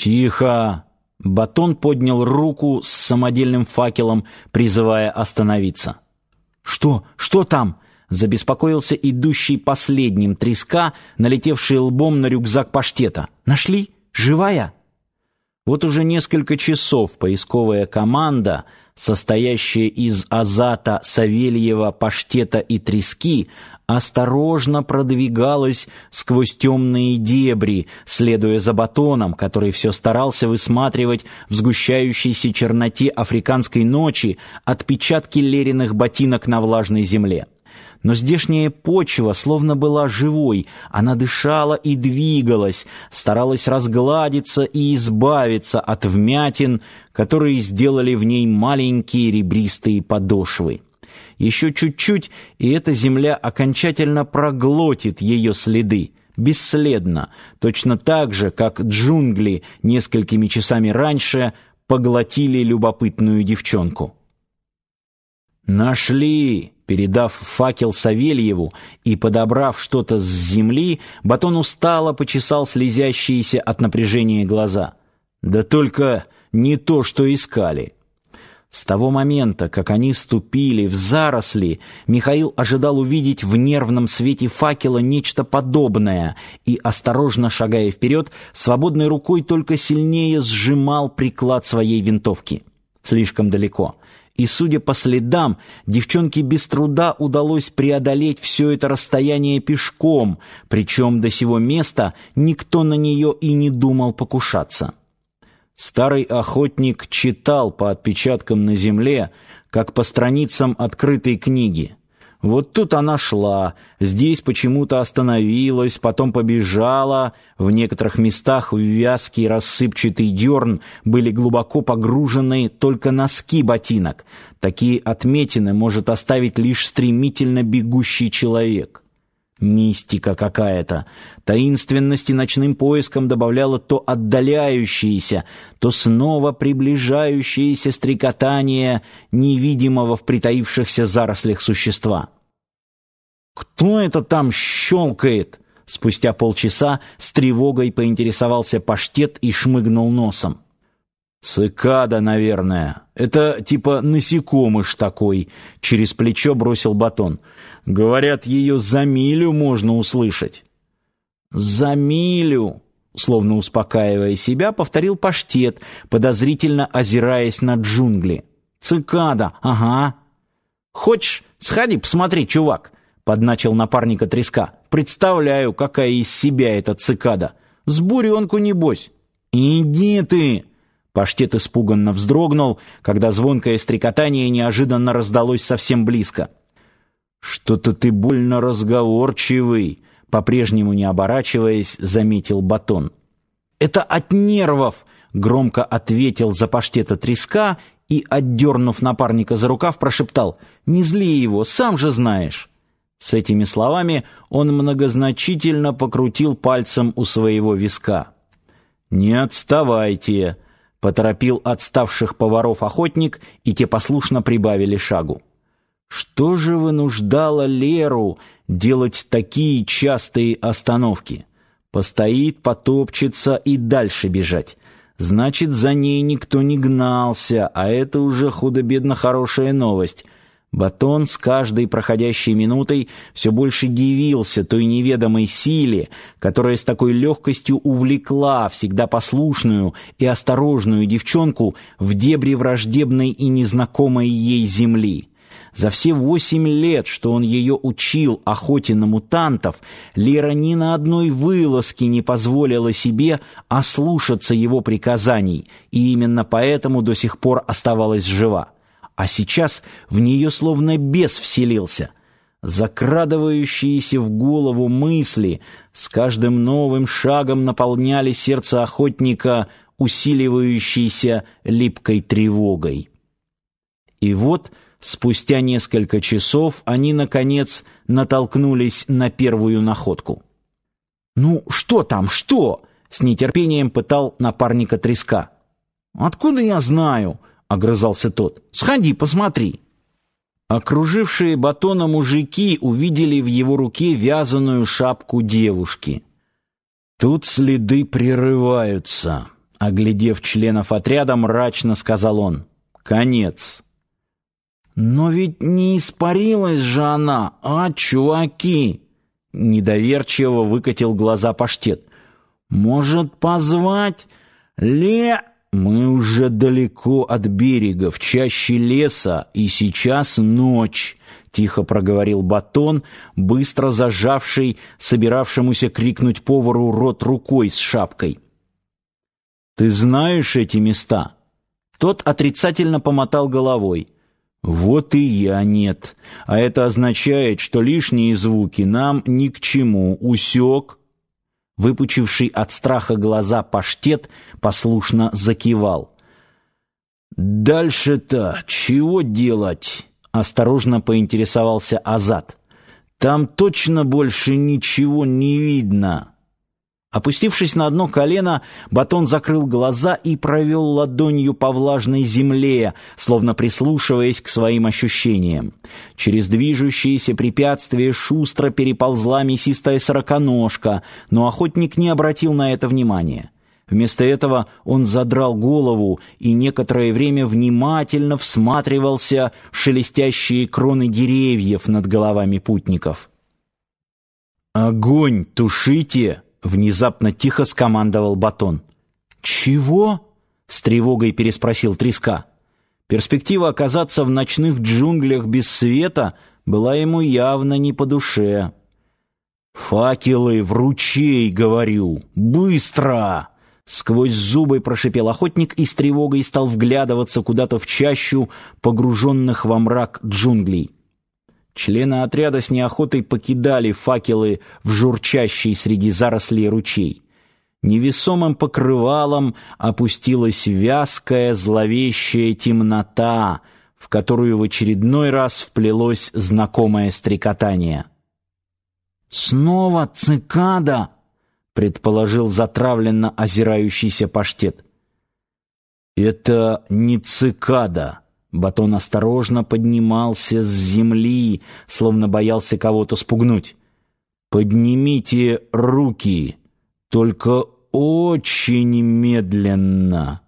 Тихо. Батон поднял руку с самодельным факелом, призывая остановиться. Что? Что там? Забеспокоился идущий последним треска, налетевший лбом на рюкзак паштета. Нашли? Живая? Вот уже несколько часов поисковая команда, состоящая из Азата, Савельева, Паштета и Трески, осторожно продвигалась сквозь темные дебри, следуя за батоном, который все старался высматривать в сгущающейся черноте африканской ночи отпечатки лериных ботинок на влажной земле. Но здешняя почва словно была живой, она дышала и двигалась, старалась разгладиться и избавиться от вмятин, которые сделали в ней маленькие ребристые подошвы. Еще чуть-чуть, и эта земля окончательно проглотит ее следы, бесследно, точно так же, как джунгли несколькими часами раньше поглотили любопытную девчонку. «Нашли!» Передав факел Савельеву и подобрав что-то с земли, Батон устало почесал слезящиеся от напряжения глаза. Да только не то, что искали. С того момента, как они ступили в заросли, Михаил ожидал увидеть в нервном свете факела нечто подобное и, осторожно шагая вперед, свободной рукой только сильнее сжимал приклад своей винтовки. Слишком далеко и, судя по следам, девчонке без труда удалось преодолеть все это расстояние пешком, причем до сего места никто на нее и не думал покушаться. Старый охотник читал по отпечаткам на земле, как по страницам открытой книги. Вот тут она шла, здесь почему-то остановилась, потом побежала. В некоторых местах вязкий рассыпчатый дерн были глубоко погружены только носки ботинок. Такие отметины может оставить лишь стремительно бегущий человек. Мистика какая-то. Таинственности ночным поиском добавляло то отдаляющееся, то снова приближающееся стрекотание невидимого в притаившихся зарослях существа. «Кто это там щелкает?» Спустя полчаса с тревогой поинтересовался паштет и шмыгнул носом. «Цикада, наверное. Это типа насекомыш такой», — через плечо бросил батон. «Говорят, ее за милю можно услышать». «За милю», — словно успокаивая себя, повторил паштет, подозрительно озираясь на джунгли. «Цикада, ага». «Хочешь, сходи, посмотри, чувак», — подначил напарника треска. «Представляю, какая из себя эта цикада. С буренку, небось». «Иди ты!» Паштет испуганно вздрогнул, когда звонкое стрекотание неожиданно раздалось совсем близко. «Что-то ты больно разговорчивый», — по-прежнему не оборачиваясь, заметил Батон. «Это от нервов», — громко ответил за паштета треска и, отдернув напарника за рукав, прошептал. «Не зли его, сам же знаешь». С этими словами он многозначительно покрутил пальцем у своего виска. «Не отставайте», Поторопил отставших поваров охотник, и те послушно прибавили шагу. Что же вынуждало Леру делать такие частые остановки? Постоит, потопчется и дальше бежать. Значит, за ней никто не гнался, а это уже худо-бедно хорошая новость — Батон с каждой проходящей минутой все больше дивился той неведомой силе, которая с такой легкостью увлекла всегда послушную и осторожную девчонку в дебри враждебной и незнакомой ей земли. За все восемь лет, что он ее учил охоте на мутантов, Лера ни на одной вылазке не позволила себе ослушаться его приказаний, и именно поэтому до сих пор оставалась жива а сейчас в нее словно бес вселился. Закрадывающиеся в голову мысли с каждым новым шагом наполняли сердце охотника усиливающейся липкой тревогой. И вот, спустя несколько часов, они, наконец, натолкнулись на первую находку. «Ну, что там, что?» — с нетерпением пытал напарника треска. «Откуда я знаю?» Огрызался тот. Сходи, посмотри. Окружившие батона мужики увидели в его руке вязаную шапку девушки. Тут следы прерываются. Оглядев членов отряда, мрачно сказал он. «Конец». «Но ведь не испарилась же она, а, чуваки?» Недоверчиво выкатил глаза паштет. «Может, позвать? Ле...» «Мы уже далеко от берега, в чаще леса, и сейчас ночь», — тихо проговорил Батон, быстро зажавший, собиравшемуся крикнуть повару рот рукой с шапкой. «Ты знаешь эти места?» Тот отрицательно помотал головой. «Вот и я нет. А это означает, что лишние звуки нам ни к чему. Усек?» Выпучивший от страха глаза паштет послушно закивал. «Дальше-то чего делать?» — осторожно поинтересовался Азат. «Там точно больше ничего не видно». Опустившись на одно колено, Батон закрыл глаза и провел ладонью по влажной земле, словно прислушиваясь к своим ощущениям. Через движущиеся препятствия шустро переползла мясистая сороконожка, но охотник не обратил на это внимания. Вместо этого он задрал голову и некоторое время внимательно всматривался в шелестящие кроны деревьев над головами путников. «Огонь тушите!» Внезапно тихо скомандовал Батон. «Чего?» — с тревогой переспросил Треска. Перспектива оказаться в ночных джунглях без света была ему явно не по душе. «Факелы в ручей, говорю! Быстро!» Сквозь зубы прошипел охотник и с тревогой стал вглядываться куда-то в чащу погруженных во мрак джунглей. Члены отряда с неохотой покидали факелы в журчащий среди зарослей ручей. Невесомым покрывалом опустилась вязкая зловещая темнота, в которую в очередной раз вплелось знакомое стрекотание. «Снова цикада!» — предположил затравленно озирающийся паштет. «Это не цикада», Батон осторожно поднимался с земли, словно боялся кого-то спугнуть. «Поднимите руки, только очень медленно».